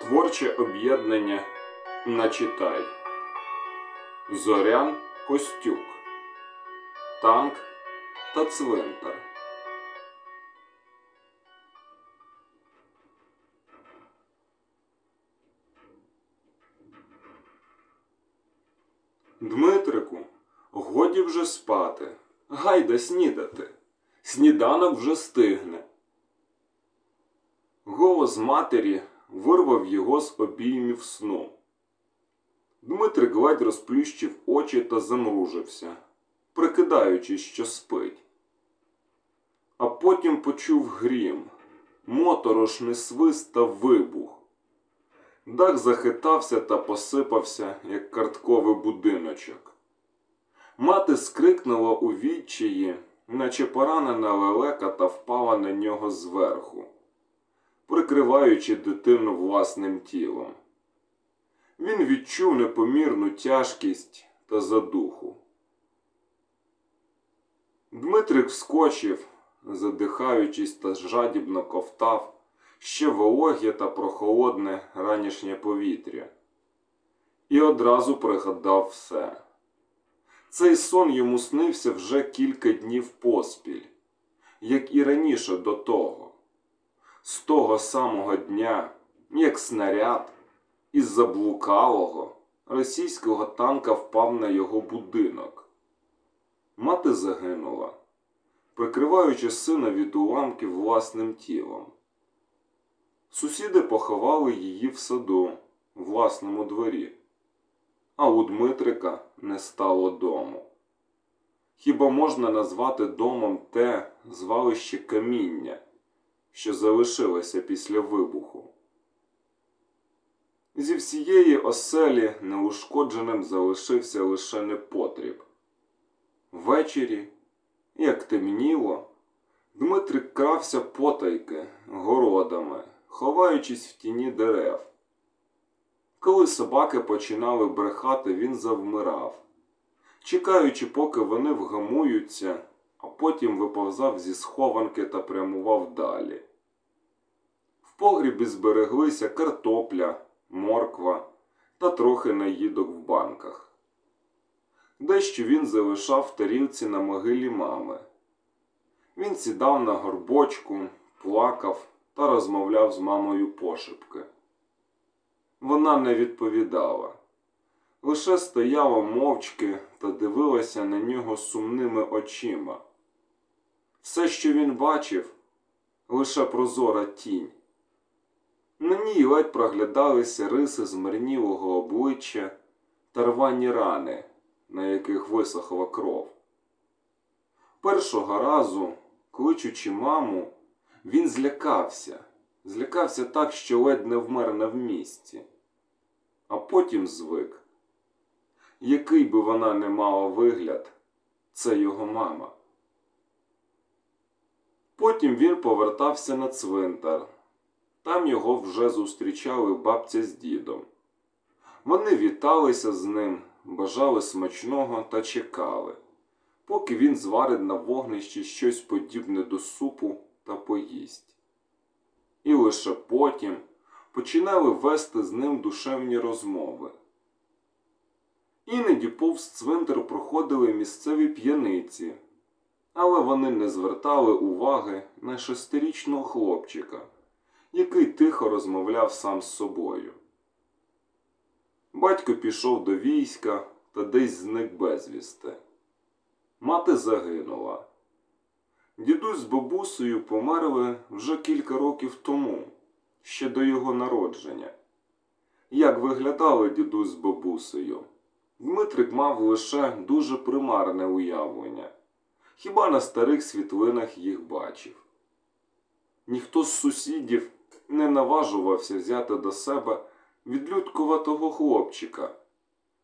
Творче об'єднання Начитай. Зорян Костюк. Танк та цвинтар. Дмитрику, годі вже спати. Гайда снідати. Сніданок вже стигне. Голос матері вирвав його з обіймів сну. Дмитрик ледь розплющив очі та замружився, прикидаючись, що спить. А потім почув грім, моторошний свист та вибух. Дах захитався та посипався, як картковий будиночок. Мати скрикнула у відчаї, наче поранена лелека та впала на нього зверху, прикриваючи дитину власним тілом. Він відчув непомірну тяжкість та задуху. Дмитрик вскочив, задихаючись та жадібно ковтав ще вологе та прохолодне ранішнє повітря. І одразу пригадав все. Цей сон йому снився вже кілька днів поспіль, як і раніше до того, з того самого дня, як снаряд із заблукалого російського танка впав на його будинок. Мати загинула, прикриваючи сина від уламків власним тілом. Сусіди поховали її в саду, власному дворі, а у Дмитрика не стало дому. Хіба можна назвати домом те звалище каміння, що залишилося після вибуху? Зі всієї оселі неушкодженим залишився лише непотріб. Ввечері, як темніло, Дмитрик крався потайки городами, ховаючись в тіні дерев. Коли собаки починали брехати, він завмирав, чекаючи, поки вони вгамуються, а потім виповзав зі схованки та прямував далі. Погрібі збереглися картопля, морква та трохи наїдок в банках. Дещо він залишав в тарілці на могилі мами. Він сідав на горбочку, плакав та розмовляв з мамою пошепки. Вона не відповідала, лише стояла мовчки та дивилася на нього сумними очима. Все, що він бачив, лише прозора тінь. На ній ледь проглядалися риси змарнілого обличчя та рвані рани, на яких висохла кров. Першого разу, кличучи маму, він злякався, злякався так, що ледь не вмер на вмісті, а потім звик. Який би вона не мала вигляд, це його мама. Потім він повертався на цвинтар. Там його вже зустрічали бабця з дідом. Вони віталися з ним, бажали смачного та чекали, поки він зварить на вогнищі щось подібне до супу та поїсть. І лише потім починали вести з ним душевні розмови. Іноді повз цвинтар проходили місцеві п'яниці, але вони не звертали уваги на шестирічного хлопчика який тихо розмовляв сам з собою. Батько пішов до війська та десь зник безвісти. Мати загинула. Дідусь з бабусею померли вже кілька років тому, ще до його народження. Як виглядали дідусь з бабусею? Дмитрик мав лише дуже примарне уявлення. Хіба на старих світлинах їх бачив? Ніхто з сусідів не наважувався взяти до себе відлюдкуватого хлопчика,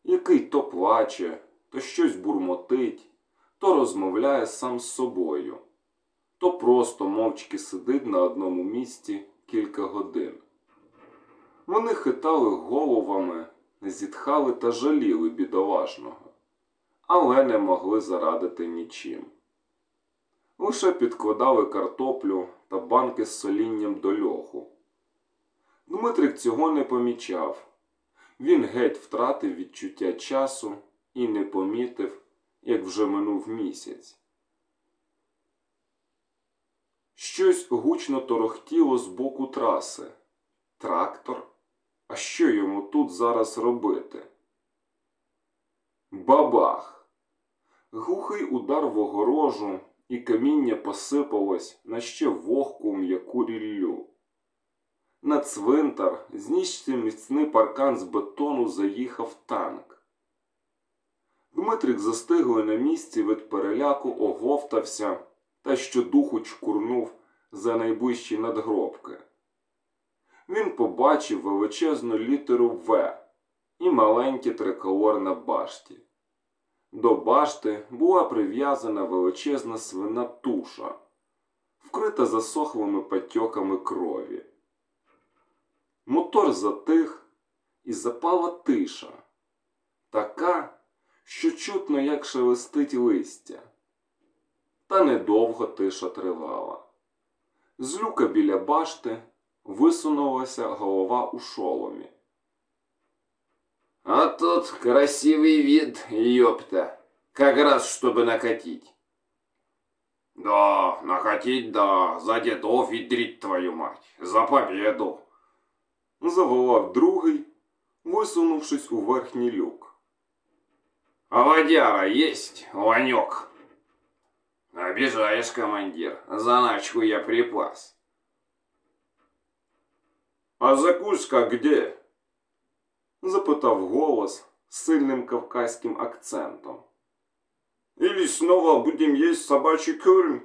який то плаче, то щось бурмотить, то розмовляє сам з собою, то просто мовчки сидить на одному місці кілька годин. Вони хитали головами, зітхали та жаліли бідолашного, але не могли зарадити нічим. Лише підкладали картоплю та банки з солінням до льоху. Дмитрик цього не помічав. Він геть втратив відчуття часу і не помітив, як вже минув місяць. Щось гучно торохтіло з боку траси. Трактор? А що йому тут зараз робити? Бабах! Глухий удар в огорожу, і каміння посипалось на ще вогку м'яку ріллю. На цвинтар, знищив міцний паркан з бетону, заїхав танк. Дмитрик застиглий на місці від переляку оговтався та щодуху чкурнув за найближчі надгробки. Він побачив величезну літеру В і маленький триколор на башті. До башти була прив'язана величезна свина туша, вкрита засохлими патьоками крові. Мотор затих і запала тиша, така, що чутно, як шелестить листя. Та недовго тиша тривала. З люка біля башти висунулася голова у шоломі. А тут красивый вид, ёпта. Как раз, чтобы накатить. Да, накатить, да, за дедов ядрить твою мать, за победу. Заволав другий, висунувшись у верхній люк. А водяра есть, Ванек? Обижаешь, командир, заначку я припас. А закуска где? запитав голос з сильним кавказьким акцентом. Или снова будем есть собачий корм?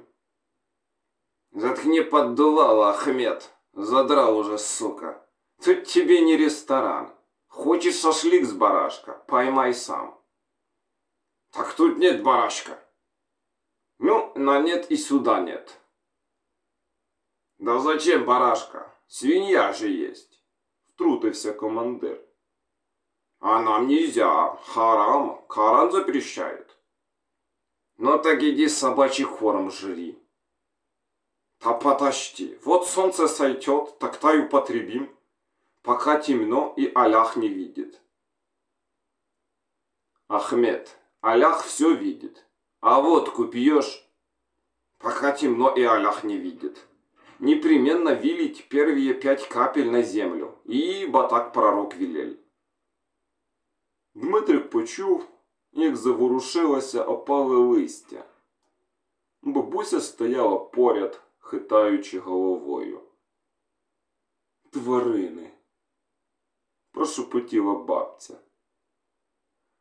Заткни поддувало, Ахмед. Задрал уже, сука. Тут тебе не ресторан. Хочешь шашлык с барашка? Поймай сам. Так тут нет барашка. Ну, на нет и сюда нет. Да зачем барашка? Свинья же есть. Втрутився командир. А нам нельзя. Харам. Коран запрещает. Ну так иди собачий корм жри. Та подожди. Вот солнце сойдет, так та и употребим. Пока темно и Аллах не видит. Ахмед, Аллах все видит. А водку пьешь, пока темно и Аллах не видит. Непременно вилить первые пять капель на землю, ибо так пророк велел. Дмитрик почув, як заворушилося опале листя. Бабуся стояла поряд, хитаючи головою. Тварини, прошепотіла бабця.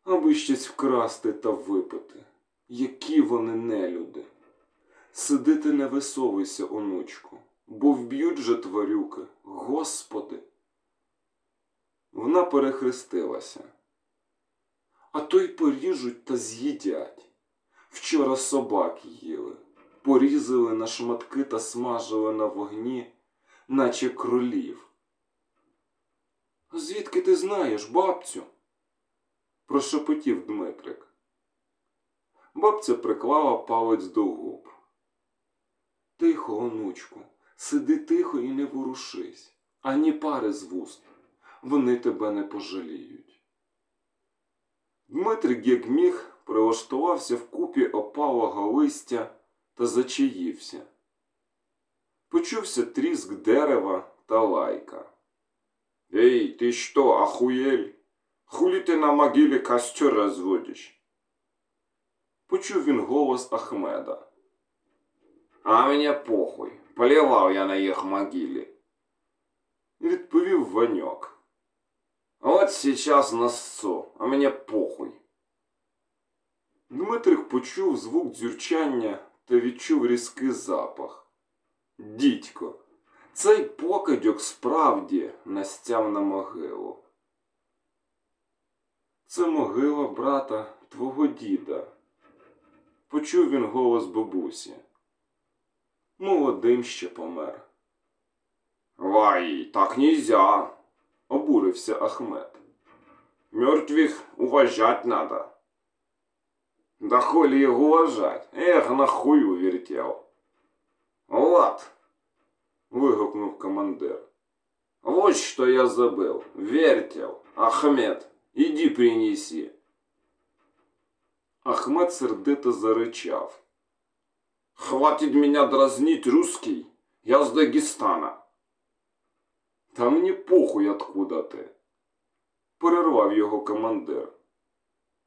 Аби щось вкрасти та випити. Які вони нелюди. Сидити не висовуйся, онучку, бо вб'ють же тварюки, господи. Вона перехрестилася а то й поріжуть та з'їдять. Вчора собак їли, порізали на шматки та смажили на вогні, наче кролів. Звідки ти знаєш, бабцю? прошепотів Дмитрик. Бабця приклала палець до губ. Тихо, онучку, сиди тихо і не ворушись, ані пари з вуст. Вони тебе не пожаліють. Дмитрик, як міг, прилаштувався в купі опалого листя та зачаївся. Почувся тріск дерева та лайка. Эй, ты что, охуель? Хули ты на могиле костер разводишь? Почув він голос Ахмеда. А мне похуй, поливал я на их могиле. Відповів Ваньок. Вот сейчас насцу, а мне похуй. Дмитрик почув звук дзюрчання та відчув різкий запах. Дідько, Цей покидьок справді настяв на могилу. Це могила брата твого діда. Почув він голос бабусі. Молодим ще помер. Вай, так нельзя. Обурився Ахмед. Мертвых уважать надо. Да холи их уважать? Эх, нахуй увертел. Вот. Вигукнув командир. Вот что я забыл. Вертел, Ахмед, иди принеси. Ахмед сердито заричав. Хватит меня дразнить, русский. Я с Дагестана. Та мені похуй, откуда ти. Перервав його командир.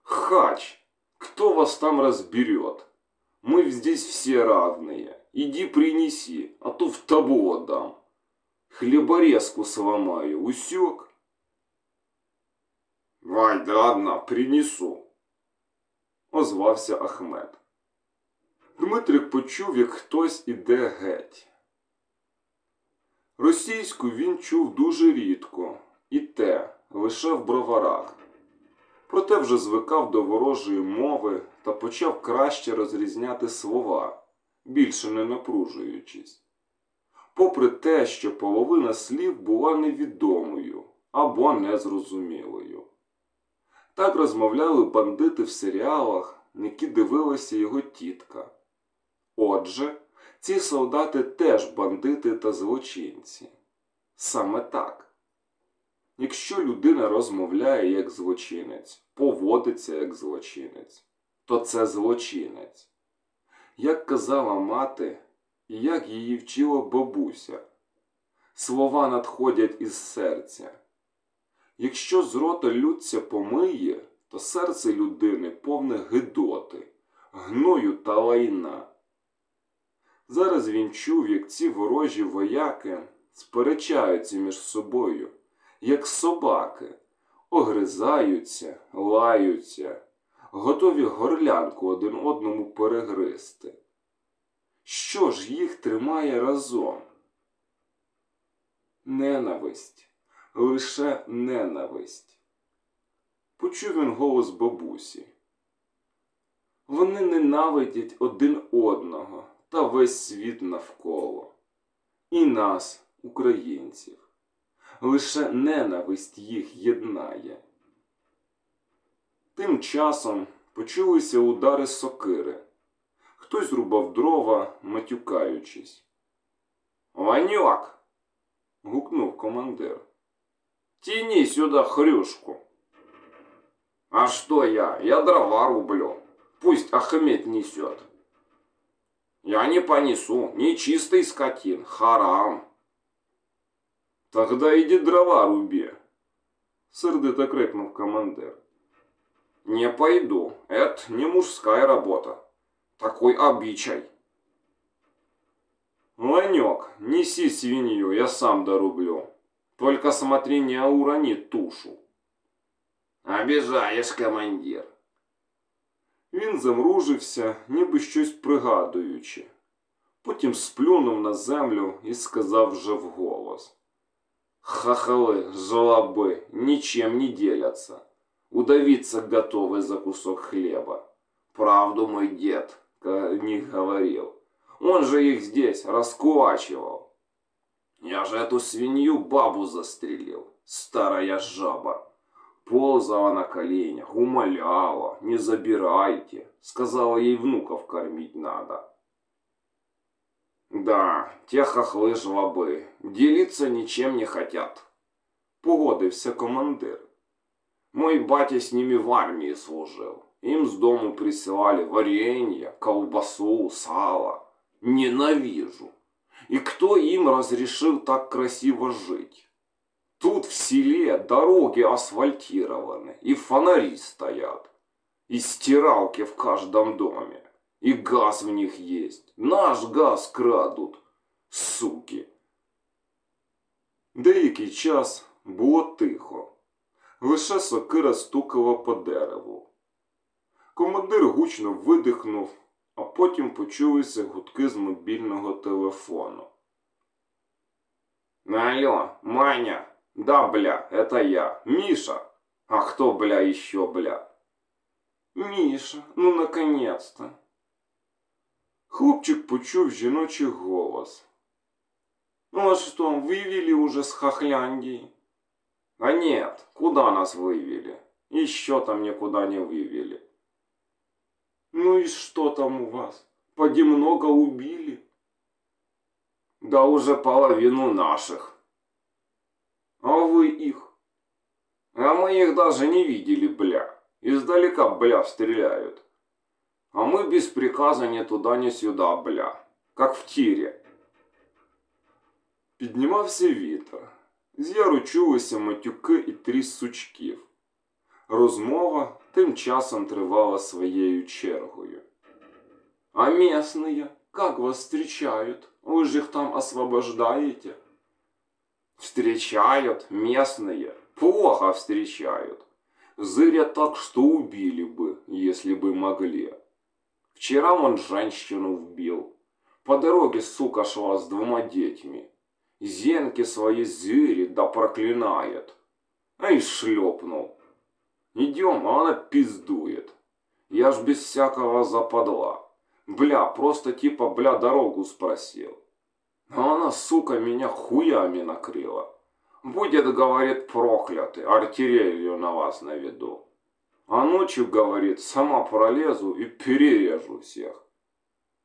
Хач, кто вас там разберет? Мы здесь все равные. Иди принеси, а то в табу отдам. Хлеборезку сломаю, усек? Вай, да ладно, принесу. Озвався Ахмед. Дмитрик почув, як хтось іде геть. Російську він чув дуже рідко, і те лише в броварах. Проте вже звикав до ворожої мови та почав краще розрізняти слова, більше не напружуючись. Попри те, що половина слів була невідомою або незрозумілою. Так розмовляли бандити в серіалах, на які дивилася його тітка. Отже, ці солдати теж бандити та злочинці. Саме так. Якщо людина розмовляє як злочинець, поводиться як злочинець, то це злочинець. Як казала мати, і як її вчила бабуся, слова надходять із серця. Якщо з рота людця помиє, то серце людини повне гидоти, гною та лайна. Зараз він чув, як ці ворожі вояки сперечаються між собою, як собаки, огризаються, лаються, готові горлянку один одному перегризти. Що ж їх тримає разом? Ненависть, лише ненависть. Почув він голос бабусі. Вони ненавидять один одного та весь світ навколо. І нас, українців. Лише ненависть їх єднає. Тим часом почулися удари сокири. Хтось рубав дрова, матюкаючись. Ванек, Гукнув командир. тяни сюда хрюшку. А что я? Я дрова рублю. Пусть Ахмед несет. Я не понесу, нечистый скотин, харам. Тогда иди дрова руби. Сердито крикнув командир. Не пойду, это не мужская работа. Такой обичай. Ланек, неси свинью, я сам дорублю. Только смотри, не урони тушу. Обижаешь, командир. Він замружився, ніби щось пригадуючи. Потім сплюнув на землю і сказав вже вголос. Хахалы, жлобы, ничем не делятся. Удавиться готовы за кусок хлеба. Правду мой дед них говорил. Он же их здесь раскулачивал. Я же эту свинью бабу застрелил, старая жаба. Ползала на коленях, умоляла, не забирайте. Сказала ей внуков кормить надо. Да, те хохлы жлобы, делиться ничем не хотят. Погодився командир. Мой батя с ними в армии служил. Им с дому присылали варенье, колбасу, сало. Ненавижу. И кто им разрешил так красиво жить? Тут в селе дороги асфальтированы, и фонари стоят, и стиралки в каждом доме, и газ в них есть. Наш газ крадут, суки. Деякий час було тихо. Лише сокира стукала по дереву. Командир гучно видихнув, а потім почулися гудки з мобільного телефону. Алло, Маня, да, бля, это я, Миша. А кто, бля, еще, бля? Міша, ну наконець-то. Хлопчик почув жіночий голос. Ну а что, вывели уже с Хохляндии? А нет, куда нас вывели? Еще там никуда не вывели. Ну и что там у вас? Поди много убили? Да уже половину наших. А вы их? А мы их даже не видели, бля. Издалека, бля, стреляют. А мы без приказа ни туда, ни сюда, бля. Как в тире. Піднімався вітер. З яру чулися матюки і тріс сучків. Розмова тим часом тривала своєю чергою. А местные, как вас встречают? Вы же их там освобождаете? Встречают местные. Плохо встречают. Зыря так, что убили бы, если бы могли. Вчера он женщину вбил. По дороге, сука, шла с двумя детьми. Зенки свои зыри да проклинает. Ай, шлепнул. Идем, а она пиздует. Я ж без всякого западла. Бля, просто типа, бля, дорогу спросил. А она, сука, меня хуями накрыла. Будет, говорит, проклятый, артиллерию на вас наведу. А ночью, говорит, сама пролезу и перережу всех.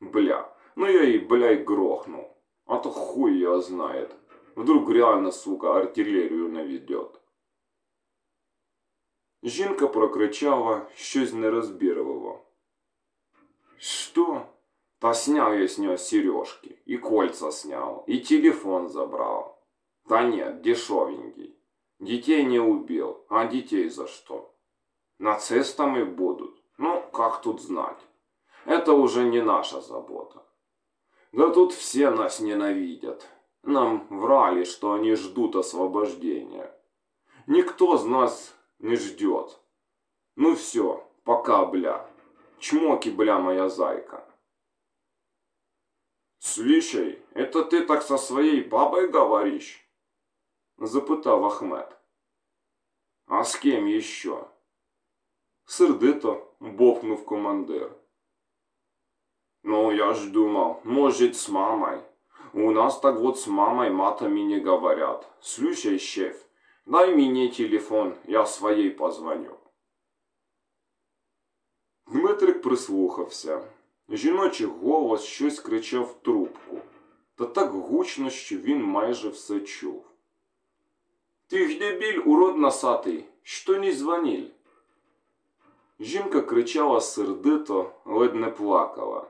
Бля, ну я и, бля, и грохнул. А то хуй ее знает. Вдруг реально, сука, артиллерию наведет. Жінка прокричала щось нерозбірливо. Что? Да снял я с нее сережки, и кольца снял, и телефон забрал. Да нет, дешевенький. Детей не убил, а детей за что? Нацистами будут? Ну, как тут знать? Это уже не наша забота. Да тут все нас ненавидят. Нам врали, что они ждут освобождения. Никто из нас не ждет. Ну все, пока, бля. Чмоки, бля, моя зайка. Слушай, это ты так со своей бабой говоришь? Запитав Ахмед. А з ким еще? Сердито бовкнув командир. Ну, я ж думал, может, с мамой. У нас так вот с мамой матами не говорят. Слушай, шеф, дай мне телефон, я своей позвоню. Дмитрик прислухався. Жіночий голос щось кричав в трубку, та так гучно, що він майже все чув. Ты ж дебиль, урод носатый, что не звонил? Жінка кричала сердито, ледь не плакала.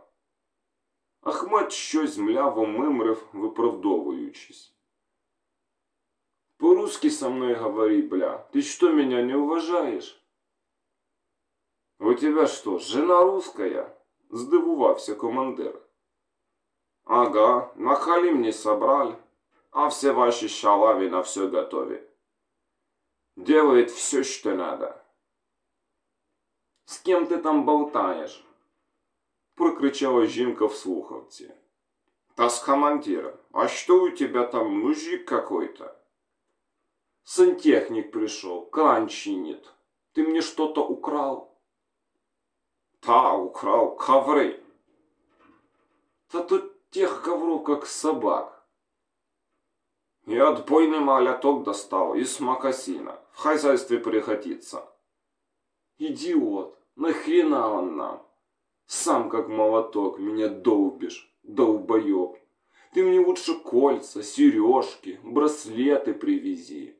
Ахмед щось мляво мимрив, виправдовуючись. По-русски со мной говори, бля. Ты что, меня не уважаешь? У тебя что, жена русская? Здивувався командир. Ага, на халим не собрали, а все ваши шалави на все готовы. Делает все, что надо. С кем ты там болтаешь? Прокричала жінка в слухавці. Да с командиром. А что у тебя там, мужик какой-то? Сантехник пришел, кран чинит. Ты мне что-то украл? Да, украл ковры. Да тут тех ковров, как собак. И отбойный маляток достал из макасина. В хозяйстве пригодится. Идиот, нахрена он нам? Сам как молоток меня долбишь, долбоеб. Ты мне лучше кольца, сережки, браслеты привези.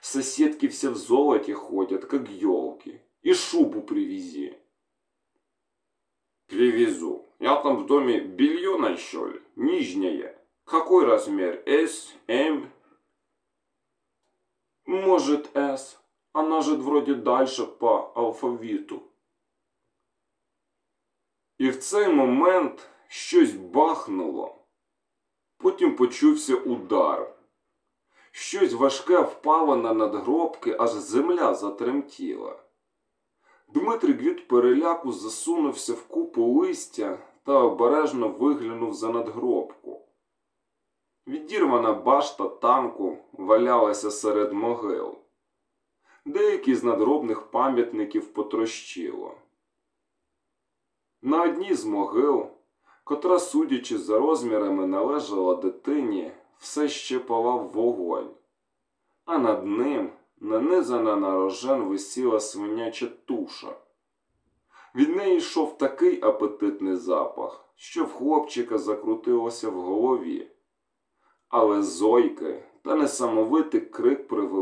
Соседки все в золоте ходят, как елки. И шубу привези. Привезу. Я там в доме белье нащел, нижнее. Какой размер? S, M? Может, С. Она же вроде дальше по алфавіту. І в цей момент щось бахнуло. Потім почувся удар. Щось важке впало на надгробки, аж земля затремтіла. Дмитрик від переляку засунувся в купу листя та обережно виглянув за надгробку. Відірвана башта танку валялася серед могил. Деякі з надгробних пам'ятників потрощило. На одній з могил, котра, судячи за розмірами, належала дитині, все ще палав вогонь, а над ним нанизана на рожен висіла свиняча туша. Від неї йшов такий апетитний запах, що в хлопчика закрутилося в голові. Але зойки та несамовитий крик привели